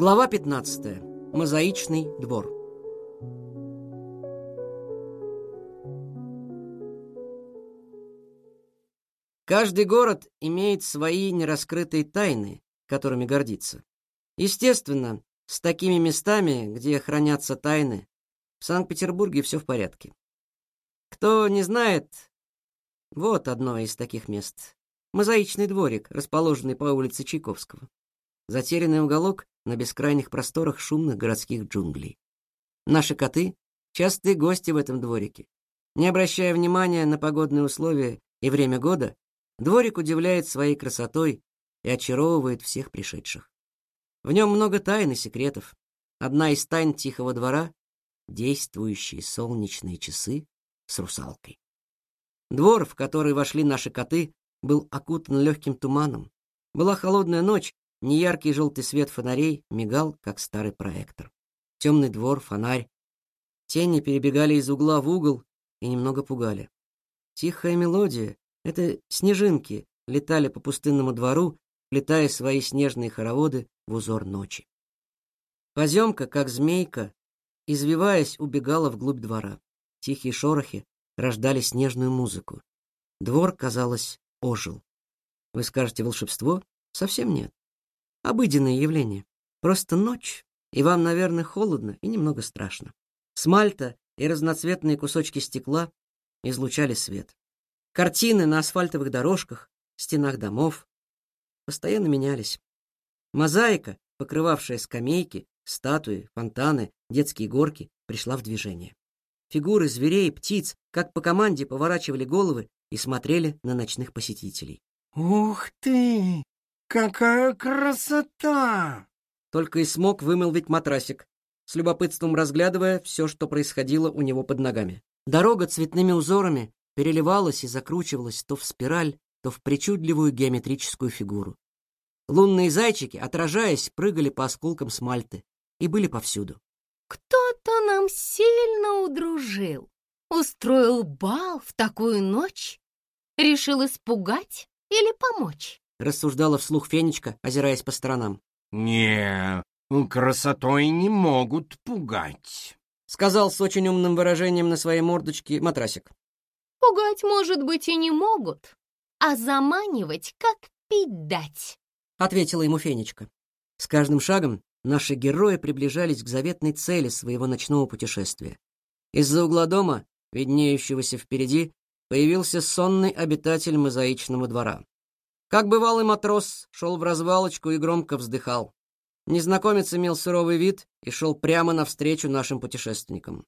Глава 15. Мозаичный двор. Каждый город имеет свои нераскрытые тайны, которыми гордится. Естественно, с такими местами, где хранятся тайны, в Санкт-Петербурге все в порядке. Кто не знает, вот одно из таких мест. Мозаичный дворик, расположенный по улице Чайковского. Затерянный уголок на бескрайних просторах шумных городских джунглей. Наши коты — частые гости в этом дворике. Не обращая внимания на погодные условия и время года, дворик удивляет своей красотой и очаровывает всех пришедших. В нем много тайн и секретов. Одна из тайн тихого двора — действующие солнечные часы с русалкой. Двор, в который вошли наши коты, был окутан легким туманом. Была холодная ночь, неяркий желтый свет фонарей мигал, как старый проектор. Темный двор, фонарь. Тени перебегали из угла в угол и немного пугали. Тихая мелодия — это снежинки летали по пустынному двору, плетая свои снежные хороводы в узор ночи. Поземка, как змейка, извиваясь, убегала вглубь двора. Тихие шорохи рождали снежную музыку. Двор, казалось, ожил. Вы скажете, волшебство? Совсем нет. Обыденное явление. Просто ночь, и вам, наверное, холодно и немного страшно. Смальта и разноцветные кусочки стекла излучали свет. Картины на асфальтовых дорожках, стенах домов постоянно менялись. Мозаика, покрывавшая скамейки, статуи, фонтаны, детские горки, пришла в движение. Фигуры зверей, птиц, как по команде, поворачивали головы и смотрели на ночных посетителей. «Ух ты! Какая красота!» Только и смог вымолвить матрасик, с любопытством разглядывая все, что происходило у него под ногами. Дорога цветными узорами переливалась и закручивалась то в спираль, то в причудливую геометрическую фигуру. Лунные зайчики, отражаясь, прыгали по осколкам смальты и были повсюду. Кто-то нам сильно удружил. Устроил бал в такую ночь? Решил испугать или помочь? Рассуждала вслух Фенечка, озираясь по сторонам. «Не, красотой не могут пугать», — сказал с очень умным выражением на своей мордочке матрасик. «Пугать, может быть, и не могут, а заманивать, как пить дать», — ответила ему Фенечка. С каждым шагом наши герои приближались к заветной цели своего ночного путешествия. Из-за угла дома, виднеющегося впереди, появился сонный обитатель мозаичного двора. Как бывалый матрос, шел в развалочку и громко вздыхал. Незнакомец имел суровый вид и шел прямо навстречу нашим путешественникам.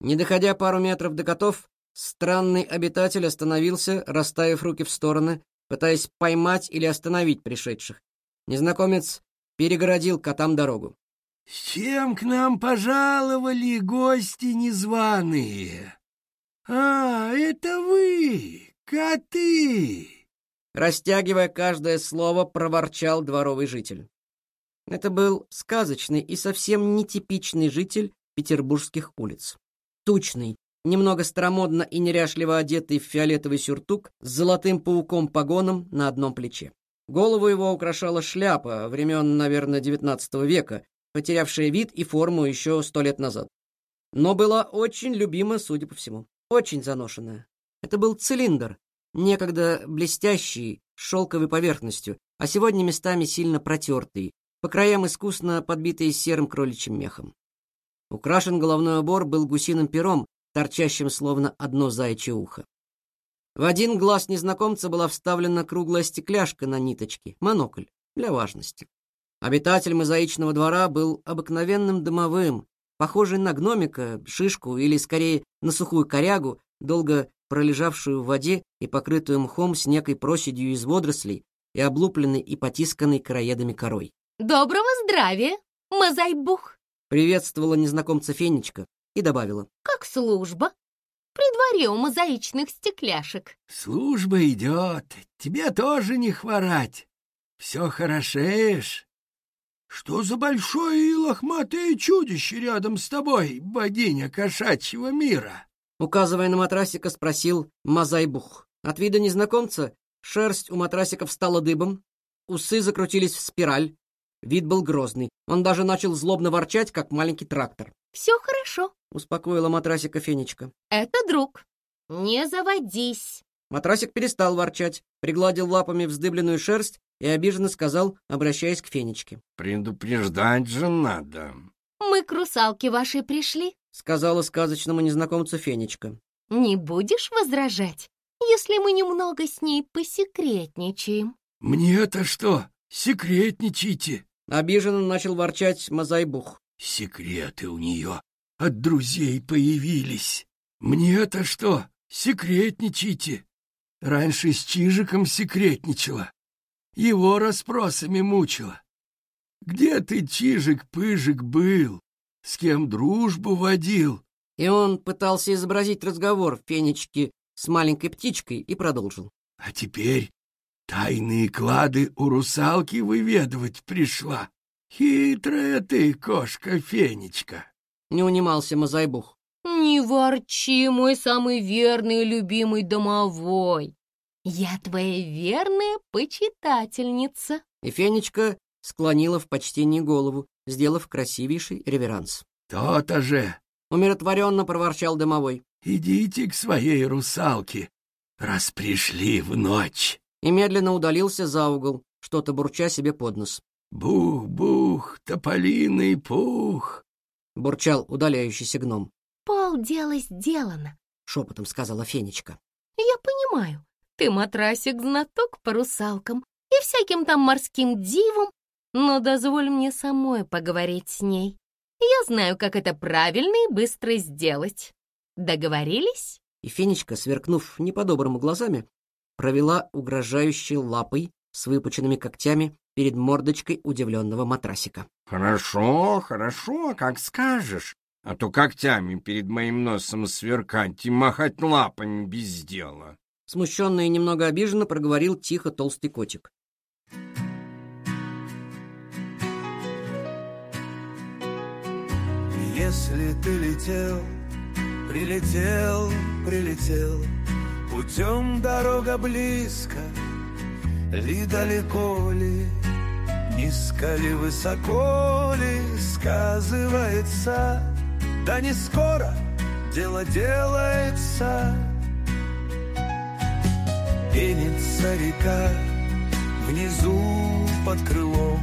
Не доходя пару метров до котов, странный обитатель остановился, расставив руки в стороны, пытаясь поймать или остановить пришедших. Незнакомец перегородил котам дорогу. «С чем к нам пожаловали гости незваные? А, это вы, коты!» Растягивая каждое слово, проворчал дворовый житель. Это был сказочный и совсем нетипичный житель петербургских улиц. Тучный, немного старомодно и неряшливо одетый в фиолетовый сюртук с золотым пауком-погоном на одном плече. Голову его украшала шляпа времен, наверное, XIX века, потерявшая вид и форму еще сто лет назад. Но была очень любима, судя по всему. Очень заношенная. Это был цилиндр, некогда блестящий, шелковой поверхностью, а сегодня местами сильно протертый, по краям искусно подбитый серым кроличьим мехом. Украшен головной убор был гусиным пером, торчащим словно одно заячье ухо. В один глаз незнакомца была вставлена круглая стекляшка на ниточке, монокль, для важности. Обитатель мозаичного двора был обыкновенным домовым, похожий на гномика, шишку или, скорее, на сухую корягу, долго пролежавшую в воде и покрытую мхом с некой проседью из водорослей и облупленной и потисканной короедами корой. «Доброго здравия, мозайбух!» Приветствовала незнакомца Фенечка и добавила. «Как служба?» при дворе у мозаичных стекляшек. Служба идет, тебе тоже не хворать. Все хорошеешь. Что за большое и лохматое чудище рядом с тобой, богиня кошачьего мира? Указывая на матрасика, спросил Мазайбух. От вида незнакомца шерсть у матрасика встала дыбом, усы закрутились в спираль, Вид был грозный. Он даже начал злобно ворчать, как маленький трактор. «Все хорошо. Успокоила матрасика Фенечка. Это друг. Не заводись». Матрасик перестал ворчать, пригладил лапами вздыбленную шерсть и обиженно сказал, обращаясь к Фенечке. «Предупреждать же надо». «Мы к русалке вашей пришли», — сказала сказочному незнакомцу Фенечка. «Не будешь возражать, если мы немного с ней посекретничаем?» «Мне-то что? Секретничайте!» Обиженно начал ворчать Мазайбух. «Секреты у нее от друзей появились. Мне-то что? Секретничайте!» Раньше с Чижиком секретничала. Его расспросами мучила. Где ты, Чижик-пыжик, был? С кем дружбу водил? И он пытался изобразить разговор Фенечки с маленькой птичкой и продолжил. А теперь тайные клады у русалки выведывать пришла. Хитрая ты, кошка Фенечка. Не унимался Мазайбух. «Не ворчи, мой самый верный и любимый домовой. Я твоя верная почитательница». И Фенечка склонила в почтении голову, сделав красивейший реверанс. «То-то же!» — умиротворенно проворчал домовой. «Идите к своей русалке, раз пришли в ночь!» И медленно удалился за угол, что-то бурча себе под нос. «Бух-бух, тополиный пух!» — бурчал удаляющийся гном. «Пол дело сделано», — шепотом сказала Фенечка. «Я понимаю, ты матрасик-знаток по русалкам и всяким там морским дивам, но дозволь мне самой поговорить с ней. Я знаю, как это правильно и быстро сделать. Договорились?» И Фенечка, сверкнув не по-доброму глазами, провела угрожающей лапой с выпученными когтями перед мордочкой удивленного матрасика. «Хорошо, хорошо, как скажешь. А то когтями перед моим носом сверкать и махать лапами без дела». Смущенно и немного обиженно проговорил тихо толстый котик. Если ты летел, прилетел, прилетел, Путем дорога близко, ли далеко ли, Низко ли, высоко ли, сказывается, Да не скоро дело делается. Пенится река, внизу под крылом,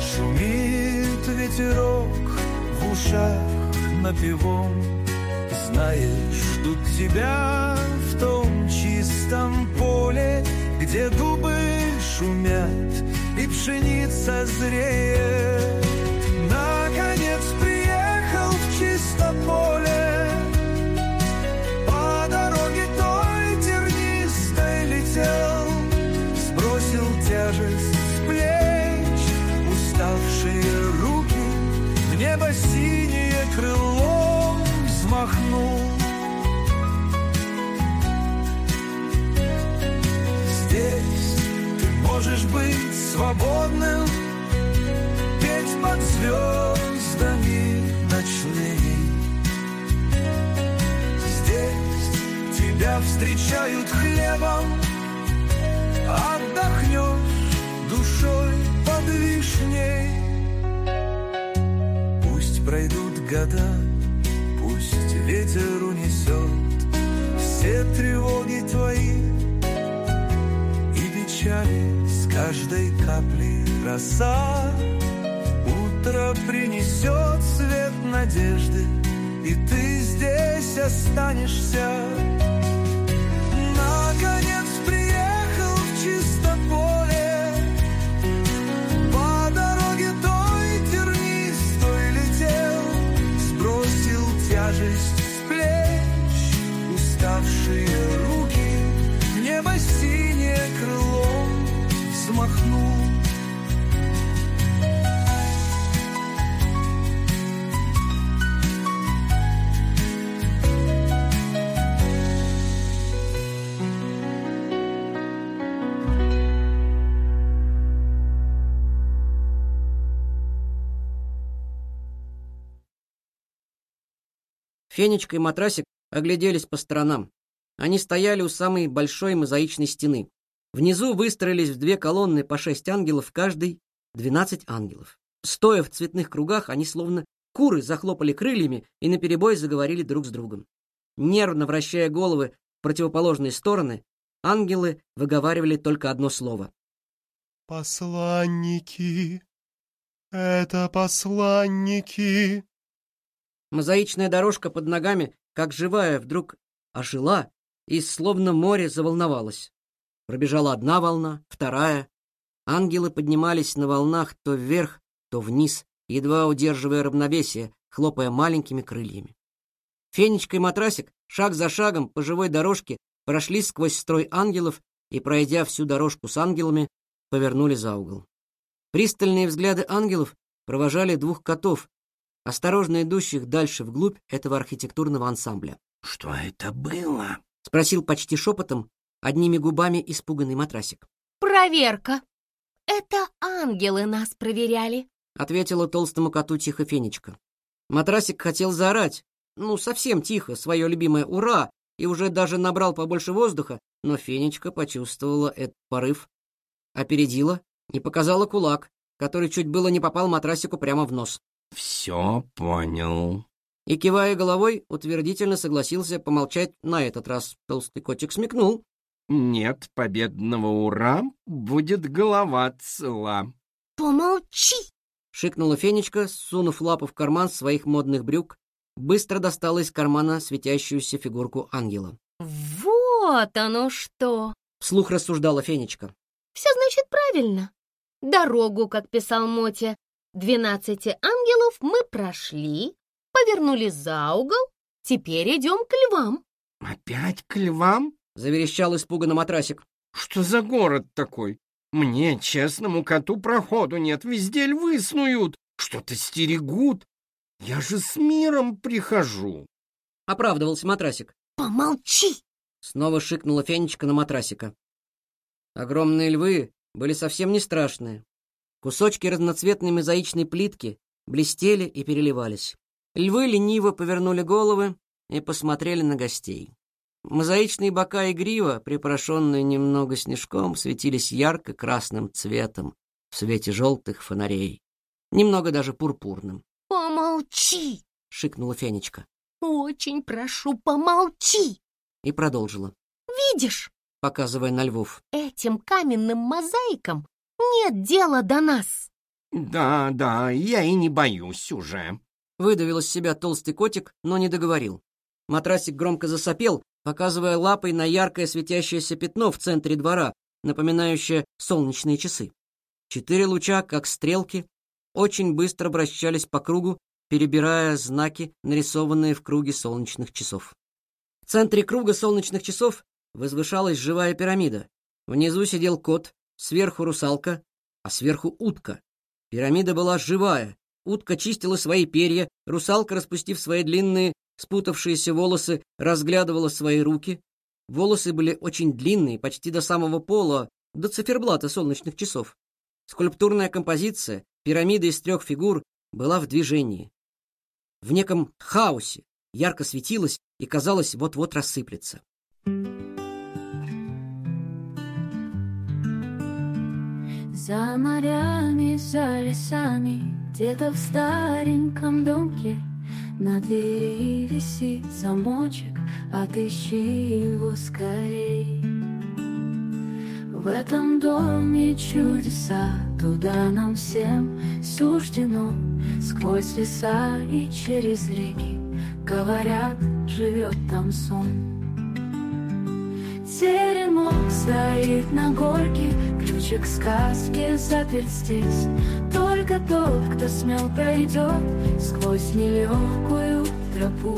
Шумит ветерок ушах напевом. Знаешь, ждут тебя в том чистом поле, Где дубы шумят и пшеница зреет. Наконец приехал в чисто поле, взмахнул. Здесь ты можешь быть свободным, Петь под звездами ночными. Здесь тебя встречают хлебом, Отдохнешь душой под вишней. Пусть пройдут года, пусть ветер унесет Все тревоги твои и печали С каждой капли роса. Утро принесет свет надежды И ты здесь останешься взмахнул Фенечка и матрасик огляделись по сторонам. Они стояли у самой большой мозаичной стены. Внизу выстроились в две колонны по шесть ангелов каждый, двенадцать ангелов. Стоя в цветных кругах, они словно куры захлопали крыльями и наперебой заговорили друг с другом. Нервно вращая головы в противоположные стороны, ангелы выговаривали только одно слово. «Посланники! Это посланники!» Мозаичная дорожка под ногами, как живая, вдруг ожила и словно море заволновалось. Пробежала одна волна, вторая. Ангелы поднимались на волнах то вверх, то вниз, едва удерживая равновесие, хлопая маленькими крыльями. Фенечка и матрасик шаг за шагом по живой дорожке прошли сквозь строй ангелов и, пройдя всю дорожку с ангелами, повернули за угол. Пристальные взгляды ангелов провожали двух котов, осторожно идущих дальше вглубь этого архитектурного ансамбля. Что это было? — спросил почти шепотом, одними губами испуганный матрасик. «Проверка! Это ангелы нас проверяли!» — ответила толстому коту тихо Фенечка. Матрасик хотел заорать, ну, совсем тихо, свое любимое «Ура!» и уже даже набрал побольше воздуха, но Фенечка почувствовала этот порыв, опередила и показала кулак, который чуть было не попал матрасику прямо в нос. Все понял. И, кивая головой, утвердительно согласился помолчать на этот раз. Толстый котик смекнул. Нет победного ура, будет голова цела. «Помолчи!» — шикнула Фенечка, сунув лапу в карман своих модных брюк, быстро достала из кармана светящуюся фигурку ангела. «Вот оно что!» — вслух рассуждала Фенечка. «Все значит правильно. Дорогу, как писал Мотя, двенадцати ангелов мы прошли, повернули за угол, теперь идем к львам». Опять к львам? — заверещал испуганно матрасик. Что за город такой? Мне, честному коту, проходу нет, везде львы снуют, что-то стерегут. Я же с миром прихожу. Оправдывался матрасик. «Помолчи!» — снова шикнула Фенечка на матрасика. Огромные львы были совсем не страшные. Кусочки разноцветной мозаичной плитки блестели и переливались. Львы лениво повернули головы и посмотрели на гостей. Мозаичные бока и грива, припорошенные немного снежком, светились ярко-красным цветом в свете желтых фонарей, немного даже пурпурным. «Помолчи!» — шикнула Фенечка «Очень прошу, помолчи!» и продолжила, «Видишь, показывая на львов. этим каменным мозаикам нет дела до нас!» Да, да, я и не боюсь уже. Выдавил из себя толстый котик, но не договорил. Матрасик громко засопел, показывая лапой на яркое светящееся пятно в центре двора, напоминающее солнечные часы. Четыре луча, как стрелки, очень быстро вращались по кругу, перебирая знаки, нарисованные в круге солнечных часов. В центре круга солнечных часов возвышалась живая пирамида. Внизу сидел кот, сверху русалка, а сверху утка. Пирамида была живая. Утка чистила свои перья, русалка, распустив свои длинные, спутавшиеся волосы, разглядывала свои руки. Волосы были очень длинные, почти до самого пола, до циферблата солнечных часов. Скульптурная композиция, пирамида из трех фигур, была в движении. В неком хаосе, ярко светилась и, казалось, вот-вот рассыплется. За морями, за лесами, где-то в стареньком домке На двери висит замочек, отыщи его скорей. В этом доме чудеса, туда нам всем суждено. Сквозь леса и через реки, говорят, живет там сон. Теремок стоит на горке, ключик сказки заперт здесь. Только тот, кто смел, пройдет сквозь нелегкую тропу.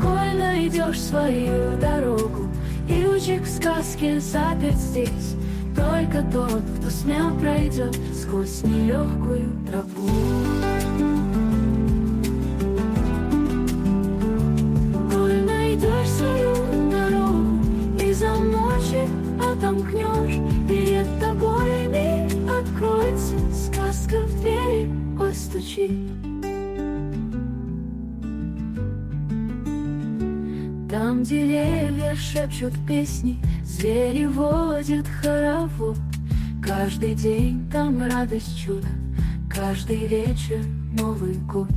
Коль найдешь свою дорогу, ключик в сказке заперт здесь. Только тот, кто смел, пройдет сквозь нелегкую тропу. Постучит. Там деревья шепчут песни, звери водят хоровод, Каждый день там радость, чудо Каждый вечер Новый год.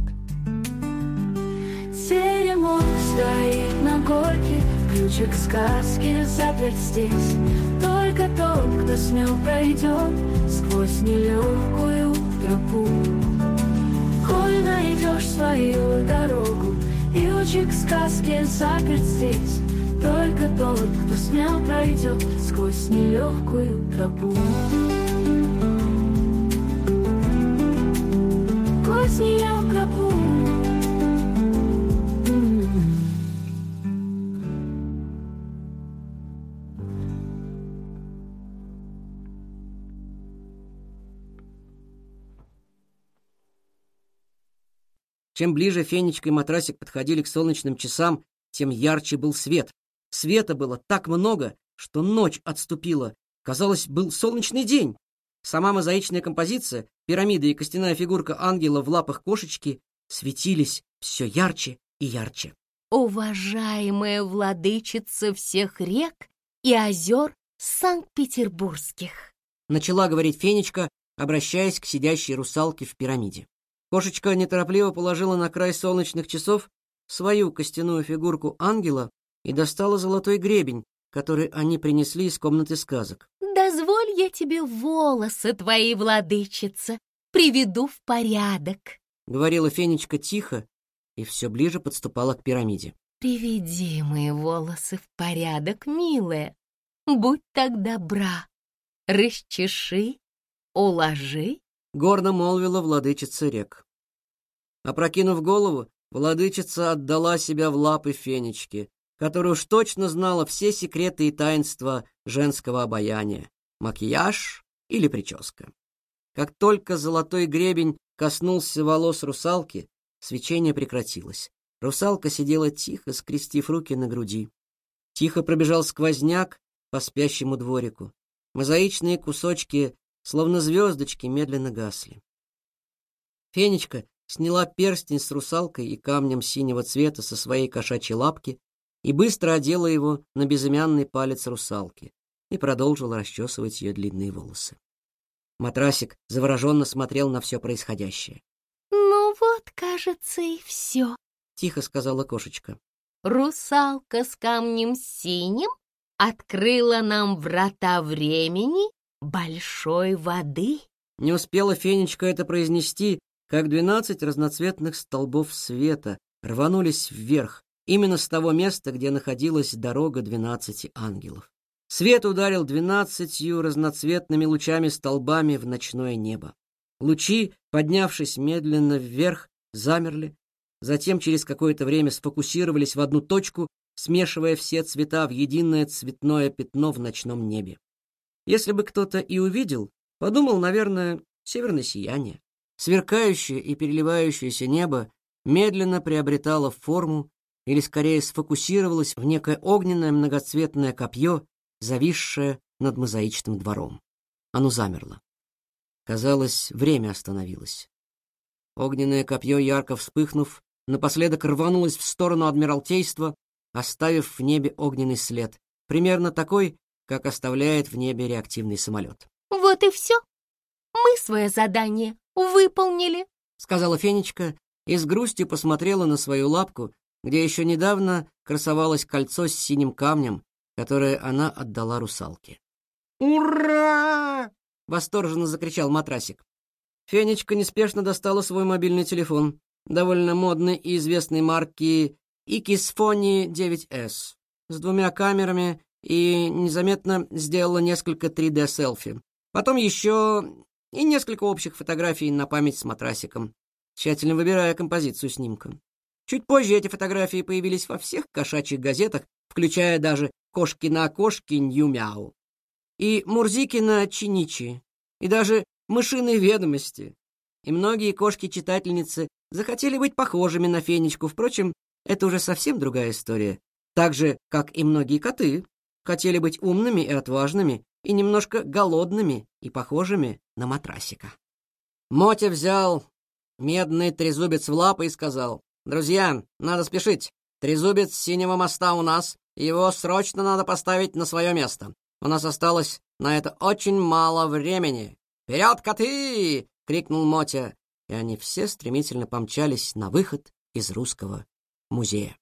Теремок стоит на горке Ключик сказки заперт здесь. Только тот, кто смел, пройдет Сквозь нелегкую тропу Коль найдешь свою дорогу И ключик сказки заперт здесь. Только тот, кто смел, пройдет Сквозь нелегкую тропу. Сквозь нее Чем ближе Фенечка и Матрасик подходили к солнечным часам, тем ярче был свет. Света было так много, что ночь отступила. Казалось, был солнечный день. Сама мозаичная композиция, пирамида и костяная фигурка ангела в лапах кошечки светились все ярче и ярче. Уважаемая владычица всех рек и озер Санкт-Петербургских. Начала говорить Фенечка, обращаясь к сидящей русалке в пирамиде. Кошечка неторопливо положила на край солнечных часов свою костяную фигурку ангела и достала золотой гребень, который они принесли из комнаты сказок. Дозволь я тебе волосы твоей владычица приведу в порядок. Говорила Фенечка тихо и все ближе подступала к пирамиде. Приведи мои волосы в порядок, милая. Будь так добра. Расчеши, уложи. Гордо молвила владычица рек. Опрокинув голову, владычица отдала себя в лапы Фенечки, которая уж точно знала все секреты и таинства женского обаяния, макияж или прическа. Как только золотой гребень коснулся волос русалки, свечение прекратилось. Русалка сидела тихо, скрестив руки на груди. Тихо пробежал сквозняк по спящему дворику. Мозаичные кусочки, словно звездочки, медленно гасли. Фенечка сняла перстень с русалкой и камнем синего цвета со своей кошачьей лапки и быстро одела его на безымянный палец русалки и продолжила расчесывать ее длинные волосы. Матрасик завороженно смотрел на все происходящее. Ну вот, кажется, и все. Тихо сказала кошечка. Русалка с камнем синим открыла нам врата времени большой воды. Не успела Фенечка это произнести, как двенадцать разноцветных столбов света рванулись вверх, именно с того места, где находилась дорога двенадцати ангелов. Свет ударил двенадцатью разноцветными лучами-столбами в ночное небо. Лучи, поднявшись медленно вверх, замерли, затем через какое-то время сфокусировались в одну точку, смешивая все цвета в единое цветное пятно в ночном небе. Если бы кто-то и увидел, подумал, наверное, северное сияние. Сверкающее и переливающееся небо медленно приобретало форму или скорее сфокусировалось в некое огненное многоцветное копье, зависшее над мозаичным двором. Оно замерло. Казалось, время остановилось. Огненное копье, ярко вспыхнув, напоследок рванулось в сторону Адмиралтейства, оставив в небе огненный след, примерно такой, как оставляет в небе реактивный самолет. Вот и все. Мы свое задание выполнили, сказала Фенечка и с грустью посмотрела на свою лапку, где еще недавно красовалось кольцо с синим камнем, которое она отдала русалке. «Ура!» — восторженно закричал матрасик. Фенечка неспешно достала свой мобильный телефон, довольно модной и известной марки Икисфони 9S, с двумя камерами и незаметно сделала несколько 3D-селфи. Потом еще и несколько общих фотографий на память с матрасиком, тщательно выбирая композицию снимка. Чуть позже эти фотографии появились во всех кошачьих газетах, включая даже «Кошки на кошки Нью-Мяу» и «Мурзикина Чиничи», и даже «Мышиные ведомости». И многие кошки-читательницы захотели быть похожими на Фенечку. Впрочем, это уже совсем другая история. Так же, как и многие коты, хотели быть умными и отважными, и немножко голодными и похожими на матрасика. Мотя взял медный трезубец в лапы и сказал, «Друзья, надо спешить. Трезубец синего моста у нас, его срочно надо поставить на свое место. У нас осталось На это очень мало времени. «Вперед, коты!» — крикнул Мотя, и они все стремительно помчались на выход из русского музея.